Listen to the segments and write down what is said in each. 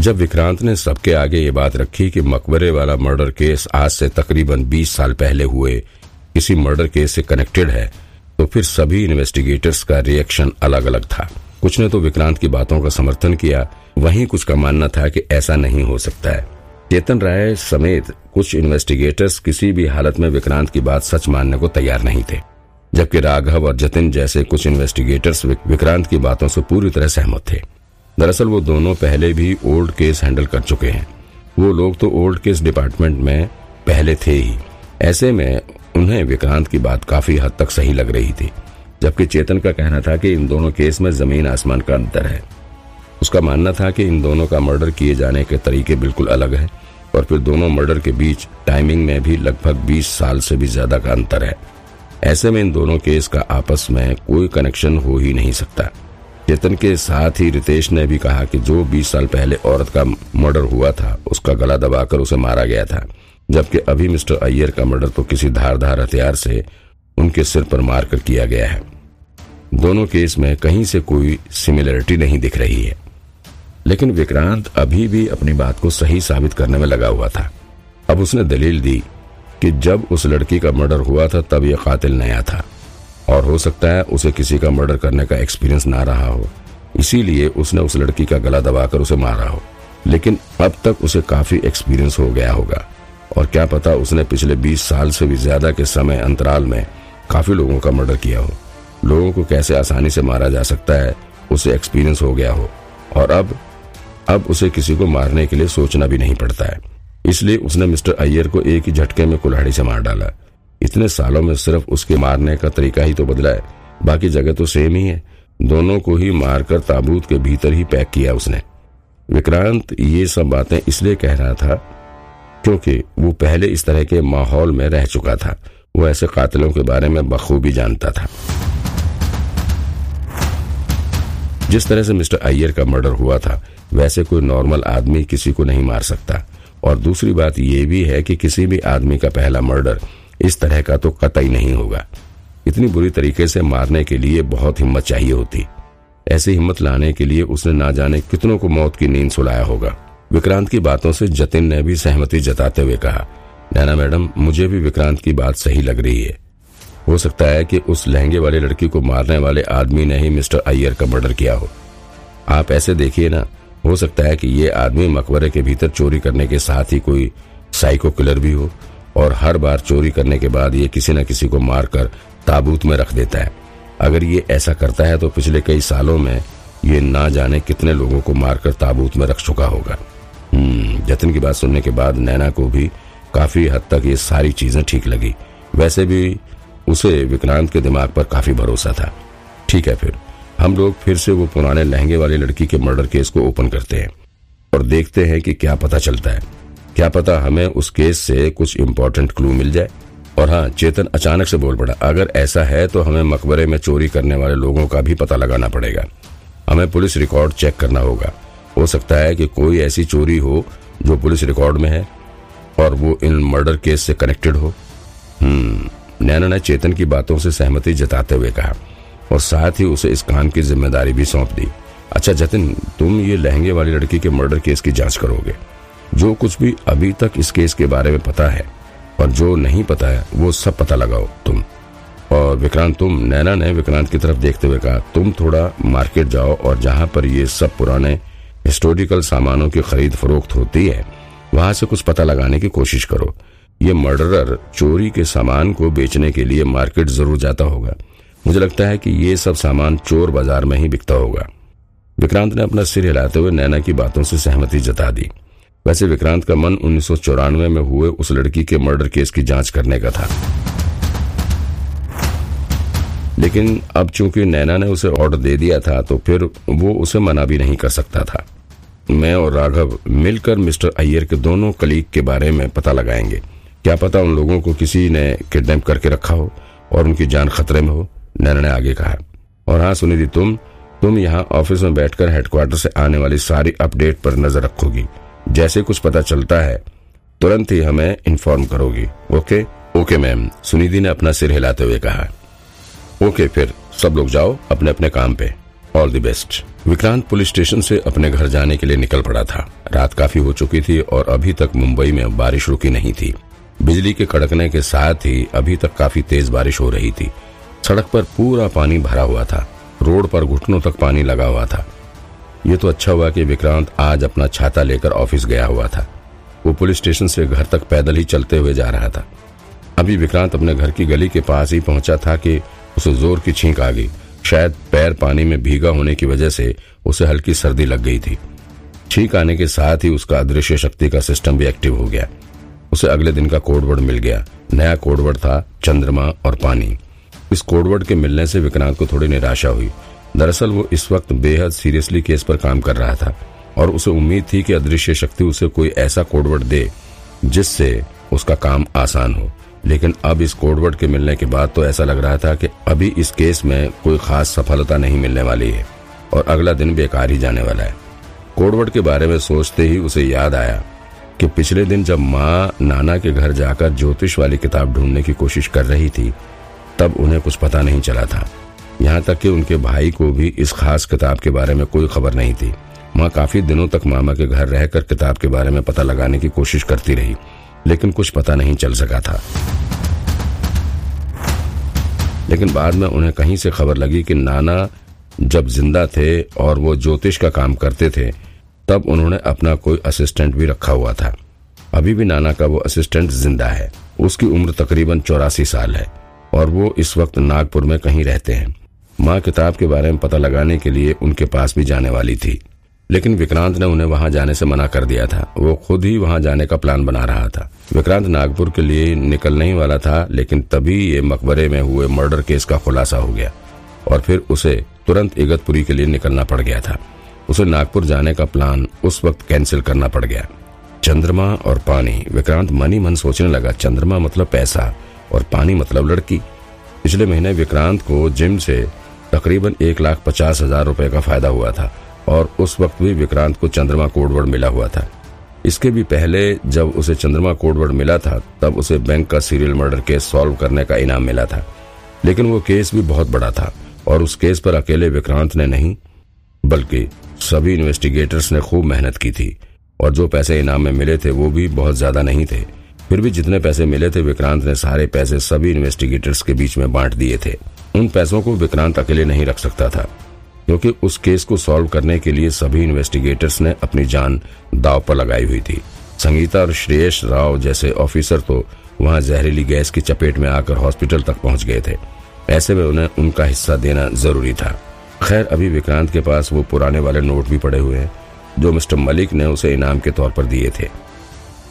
जब विक्रांत ने सबके आगे ये बात रखी कि मकबरे वाला मर्डर केस आज से तकरीबन 20 साल पहले हुए किसी मर्डर केस से कनेक्टेड है तो फिर सभी इन्वेस्टिगेटर्स का रिएक्शन अलग अलग था। कुछ ने तो विक्रांत की बातों का समर्थन किया, वहीं कुछ का मानना था कि ऐसा नहीं हो सकता है। चेतन राय समेत कुछ इन्वेस्टिगेटर्स किसी भी हालत में विक्रांत की बात सच मानने को तैयार नहीं थे, जबकि राघव और जतिन जैसे कुछ इन्वेस्टिगेटर्स विक्रांत की बातों से पूरी तरह सहमत थे। दरअसल वो दोनों पहले भी ओल्ड केस हैंडल कर चुके हैं। वो लोग तो ओल्ड केस डिपार्टमेंट में पहले थे ही। ऐसे में उन्हें विक्रांत की बात काफ़ी हद तक सही लग रही थी, जबकि चेतन का कहना था कि इन दोनों केस में ज़मीन आसमान का अंतर है। उसका मानना था कि इन दोनों का मर्डर किए जाने के तरीके बिल्कुल अलग है, और फिर दोनों मर्डर के बीच टाइमिंग में भी लगभग 20 साल से भी ज़्यादा का अंतर है। ऐसे में इन दोनों केस का आपस में कोई कनेक्शन हो ही नहीं सकता। चेतन के साथ ही रितेश ने भी कहा कि जो 20 साल पहले औरत का मर्डर हुआ था, उसका गला दबाकर उसे मारा गया था, जबकि अभी मिस्टर अय्यर का मर्डर तो किसी धारधार हथियार से उनके सिर पर मारकर किया गया है। दोनों केस में कहीं से कोई सिमिलरिटी नहीं दिख रही है। लेकिन विक्रांत अभी भी अपनी बात को सही साबित करने में लगा हुआ था। अब उसने दलील दी कि जब उस लड़की का मर्डर हुआ था, तब यह कातिल नया था। और हो सकता है उसे किसी का मर्डर करने का एक्सपीरियंस ना रहा हो। इसीलिए उसने उस लड़की का गला दबाकर उसे मारा हो। लेकिन अब तक उसे काफ़ी एक्सपीरियंस हो गया होगा। और क्या पता उसने पिछले 20 साल से भी ज़्यादा के समय अंतराल में काफ़ी लोगों का मर्डर किया हो। लोगों को कैसे आसानी से मारा जा सकता है, उसे एक्सपीरियंस हो गया हो। और अब अब उसे किसी को मारने के लिए सोचना भी नहीं पड़ता है। इसलिए उसने मिस्टर अय्यर को एक ही झटके में कुल्हाड़ी से मार डाला। इतने सालों में सिर्फ़ उसके मारने का तरीका ही तो बदला है। बाकी जगह तो सेम ही है। दोनों को ही मारकर ताबूत के भीतर ही पैक किया उसने। विक्रांत ये सब बातें इसलिए कह रहा था क्योंकि वो पहले इस तरह के माहौल में रह चुका था। वो ऐसे कातिलों के बारे में बखूबी जानता था। जिस तरह से मिस्टर अय्यर का मर्डर हुआ था, वैसे कोई नॉर्मल आदमी किसी को नहीं मार सकता। और दूसरी बात यह भी है कि किसी भी आदमी का पहला मर्डर इस तरह का तो कतई नहीं होगा। इतनी बुरी तरीके से मारने के लिए बहुत हिम्मत चाहिए होती। ऐसी हिम्मत लाने के लिए उसने ना जाने कितनों को मौत की नींद सुलाया होगा। विक्रांत की बातों से जतिन ने भी सहमति जताते हुए कहा, नैना मैडम, मुझे भी विक्रांत की बात सही लग रही है। हो सकता है कि उस लहंगे वाली लड़की को मारने वाले आदमी ने ही मिस्टर अय्यर का मर्डर किया हो। आप ऐसे देखिए ना, हो सकता है कि ये आदमी मकबरे के भीतर चोरी करने के साथ ही कोई साइको किलर भी हो और हर बार चोरी करने के बाद ये किसी न किसी को मारकर ताबूत में रख देता है। अगर ये ऐसा करता है तो पिछले कई सालों में ये ना जाने कितने लोगों को मारकर ताबूत में रख चुका होगा। हम्म, जतिन की बात सुनने के बाद नैना को भी काफ़ी हद तक ये सारी चीज़ें ठीक लगी। वैसे भी उसे विक्रांत के दिमाग पर काफ़ी भरोसा था। ठीक है फिर हम लोग फिर से वो पुराने लहंगे वाली लड़की के मर्डर केस को ओपन करते हैं और देखते हैं कि क्या पता चलता है। क्या पता हमें उस केस से कुछ इम्पोर्टेंट क्लू मिल जाए? और हाँ चेतन अचानक से बोल पड़ा, अगर ऐसा है तो हमें मकबरे में चोरी करने वाले लोगों का भी पता लगाना पड़ेगा। हमें पुलिस रिकॉर्ड चेक करना होगा। हो सकता है कि कोई ऐसी चोरी हो जो पुलिस रिकॉर्ड में है और वो इन मर्डर केस से कनेक्टेड हो। हम्म नैना ने चेतन की बातों से सहमति जताते हुए कहा और साथ ही उसे इस कान की ज़िम्मेदारी भी सौंप दी। अच्छा जतिन, तुम ये लहंगे वाली लड़की के मर्डर केस की जाँच करोगे। जो कुछ भी अभी तक इस केस के बारे में पता है और जो नहीं पता है, वो सब पता लगाओ तुम। और विक्रांत, तुम, नैना ने विक्रांत की तरफ़ देखते हुए कहा, तुम थोड़ा मार्केट जाओ और जहाँ पर ये सब पुराने हिस्टोरिकल सामानों की खरीद फरोख्त होती है, वहाँ से कुछ पता लगाने की कोशिश करो। ये मर्डरर चोरी के सामान को बेचने के लिए मार्केट ज़रूर जाता होगा। मुझे लगता है कि ये सब सामान चोर बाज़ार में ही बिकता होगा। विक्रांत ने अपना सिर हिलाते हुए नैना की बातों से सहमति जता दी। वैसे विक्रांत का मन उन्नीस सौ चौरानवे में हुए उस लड़की के मर्डर केस की जाँच करने का था। लेकिन अब चूँकि नैना ने उसे ऑर्डर दे दिया था तो फिर वो उसे मना भी नहीं कर सकता था। मैं और राघव मिलकर मिस्टर अय्यर के दोनों कलीग के बारे में पता लगाएँगे। क्या पता उन लोगों को किसी ने किडनैप करके रखा हो और उनकी जान खतरे में हो, नैना ने आगे कहा। और हाँ सुनिधि, तुम तुम यहाँ ऑफ़िस में बैठकर हेडक्वार्टर से आने वाली सारी अपडेट पर नज़र रखोगी। जैसे कुछ पता चलता है, तुरंत ही हमें इन्फॉर्म करोगी। ओके ओके मैम सुनिधि ने अपना सिर हिलाते हुए कहा। ओके फिर सब लोग जाओ अपने अपने काम पे। All the best Vikrant police station से अपने घर जाने के लिए निकल पड़ा था। रात काफ़ी हो चुकी थी और अभी तक मुंबई में बारिश रुकी नहीं थी। बिजली के कड़कने के साथ ही अभी तक काफ़ी तेज बारिश हो रही थी। सड़क पर पूरा पानी भरा हुआ था। रोड पर घुटनों तक पानी लगा हुआ था। ये तो अच्छा हुआ कि विक्रांत आज अपना छाता लेकर ऑफ़िस गया हुआ था। वो पुलिस स्टेशन से घर तक पैदल ही चलते हुए जा रहा था। अभी विक्रांत अपने घर की गली के पास ही पहुँचा था कि उसे ज़ोर की छींक आ गई। शायद पैर पानी में भीगा होने की वजह से उसे हल्की सर्दी लग गई थी। छींक आने के साथ ही उसका अदृश्य शक्ति का सिस्टम भी एक्टिव हो गया। उसे अगले दिन का कोडवर्ड मिल गया। नया कोडवर्ड था चंद्रमा और पानी। इस कोडवर्ड के मिलने से विक्रांत को थोड़ी निराशा हुई। दरअसल वो इस वक्त बेहद सीरियसली केस पर काम कर रहा था, और उसे उम्मीद थी कि अदृश्य शक्ति उसे कोई ऐसा कोडवर्ड दे, जिससे उसका काम आसान हो। लेकिन अब इस कोडवर्ड के मिलने के बाद तो ऐसा लग रहा था कि अभी इस केस में कोई खास सफलता नहीं मिलने वाली है, और अगला दिन बेकार ही जाने वाला है। कोडवर्ड के बारे में सोचते ही उसे याद आया कि पिछले दिन जब माँ नाना के घर जाकर ज्योतिष वाली किताब ढूँढने की कोशिश कर रही थी, तब उन्हें कुछ पता नहीं चला था। यहाँ तक कि उनके भाई को भी इस खास किताब के बारे में कोई खबर नहीं थी। माँ काफ़ी दिनों तक मामा के घर रहकर किताब के बारे में पता लगाने की कोशिश करती रही, लेकिन कुछ पता नहीं चल सका था। लेकिन बाद में उन्हें कहीं से खबर लगी कि नाना जब ज़िंदा थे और वो ज्योतिष का काम करते थे, तब उन्होंने अपना कोई असिस्टेंट भी रखा हुआ था। अभी भी नाना का वो असिस्टेंट ज़िंदा है। उसकी उम्र तकरीबन चौरासी साल है और वो इस वक्त नागपुर में कहीं रहते हैं। माँ किताब के बारे में पता लगाने के लिए उनके पास भी जाने वाली थी। लेकिन विक्रांत ने उन्हें वहाँ जाने से मना कर दिया था। वो खुद ही वहाँ जाने का प्लान बना रहा था। विक्रांत नागपुर के लिए निकलने ही वाला था, लेकिन तभी ये मकबरे में हुए मर्डर केस का खुलासा हो गया और फिर उसे तुरंत इगतपुरी के लिए निकलना पड़ गया था। उसे नागपुर जाने का प्लान उस वक्त कैंसिल करना पड़ गया। चंद्रमा और पानी। विक्रांत मनी मन सोचने लगा, चंद्रमा मतलब पैसा और पानी मतलब लड़की। पिछले महीने विक्रांत को जिम से तकरीबन एक लाख पचास हज़ार रूपए का फ़ायदा हुआ था और उस वक्त भी विक्रांत को चंद्रमा कोडवर्ड मिला हुआ था। इसके भी पहले जब उसे चंद्रमा कोडवर्ड मिला था, तब उसे बैंक का सीरियल मर्डर केस सॉल्व करने का इनाम मिला था। लेकिन वो केस भी बहुत बड़ा था और उस केस पर अकेले विक्रांत ने नहीं, बल्कि सभी इन्वेस्टिगेटर्स ने खूब मेहनत की थी और जो पैसे इनाम में मिले थे वो भी बहुत ज़्यादा नहीं थे। फिर भी जितने पैसे मिले थे, विक्रांत ने सारे पैसे सभी इन्वेस्टिगेटर्स के बीच में बांट दिए थे। उन पैसों को विक्रांत अकेले नहीं रख सकता था, क्योंकि उस केस को सॉल्व करने के लिए सभी इन्वेस्टिगेटर्स ने अपनी जान दाव पर लगाई हुई थी। संगीता और श्रेयस राव जैसे ऑफिसर तो वहाँ जहरीली गैस की चपेट में आकर हॉस्पिटल तक पहुँच गए थे। ऐसे में उन्हें उनका हिस्सा देना ज़रूरी था। खैर, अभी विक्रांत के पास वो पुराने वाले नोट भी पड़े हुए हैं, जो मिस्टर मलिक ने उसे इनाम के तौर पर दिए थे।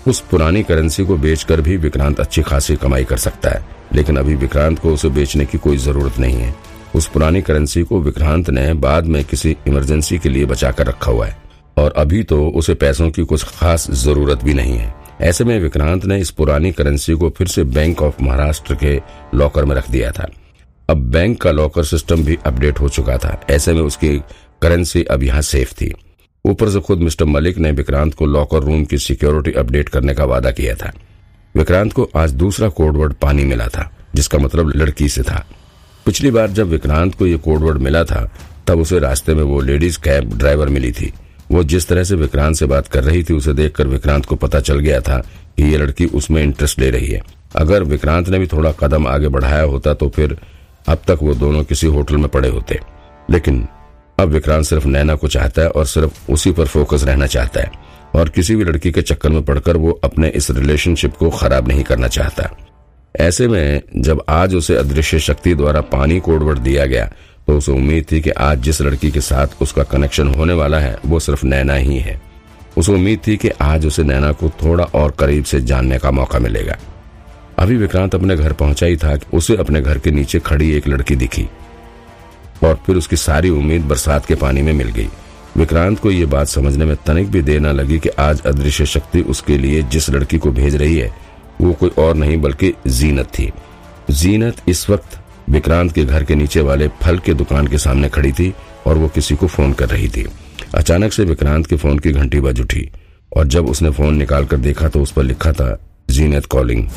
उस पुरानी करेंसी को बेचकर भी विक्रांत अच्छी खासी कमाई कर सकता है। लेकिन अभी विक्रांत को उसे बेचने की कोई ज़रूरत नहीं है। उस पुरानी करेंसी को विक्रांत ने बाद में किसी इमरजेंसी के लिए बचा कर रखा हुआ है। और अभी तो उसे पैसों की कुछ खास ज़रूरत भी नहीं है। ऐसे में विक्रांत ने इस पुरानी करेंसी को फिर से बैंक ऑफ़ महाराष्ट्र के लॉकर में रख दिया था। अब बैंक का लॉकर सिस्टम भी अपडेट हो चुका था। ऐसे में उसकी करेंसी अब यहाँ सेफ़ थी। ऊपर से खुद मिस्टर मलिक ने विक्रांत को लॉकर रूम की सिक्योरिटी अपडेट करने का वादा किया था। विक्रांत को आज दूसरा कोडवर्ड पानी मिला था, जिसका मतलब लड़की से था। पिछली बार जब विक्रांत को यह कोडवर्ड मिला था, तब उसे रास्ते में वो लेडीज़ कैब ड्राइवर मिली थी। वो जिस तरह से विक्रांत से बात कर रही थी, उसे देखकर विक्रांत को पता चल गया था कि ये लड़की उसमें इंटरेस्ट ले रही है। अगर विक्रांत ने भी थोड़ा कदम आगे बढ़ाया होता तो फिर अब तक वो दोनों किसी होटल में पड़े होते। लेकिन अब विक्रांत सिर्फ़ नैना को चाहता है और सिर्फ़ उसी पर फोकस रहना चाहता है। और किसी भी लड़की के चक्कर में पड़कर वो अपने इस रिलेशनशिप को खराब नहीं करना चाहता। ऐसे में जब आज उसे अदृश्य शक्ति द्वारा पानी कोडवर्ड दिया गया तो उसे उम्मीद थी कि आज जिस लड़की के साथ उसका कनेक्शन होने वाला है, वो सिर्फ़ नैना ही है। उसे उम्मीद थी कि आज उसे नैना को थोड़ा और करीब से जानने का मौका मिलेगा। अभी विक्रांत अपने घर पहुँचा ही था उसे अपने घर के नीचे खड़ी एक लड़की दिखी। और फिर उसकी सारी उम्मीद बरसात के पानी में मिल गई। विक्रांत को ये बात समझने में तनिक भी देर न लगी कि आज अदृश्य शक्ति उसके लिए जिस लड़की को भेज रही है, वो कोई और नहीं बल्कि जीनत थी। जीनत इस वक्त विक्रांत के घर के नीचे वाले फल के दुकान के सामने खड़ी थी और वो किसी को फ़ोन कर रही थी। अचानक से विक्रांत के फ़ोन की घंटी बज उठी और जब उसने फ़ोन निकालकर देखा तो उस पर लिखा था, जीनत कॉलिंग।